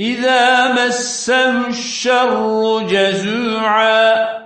إذا مسه الشر جزوعا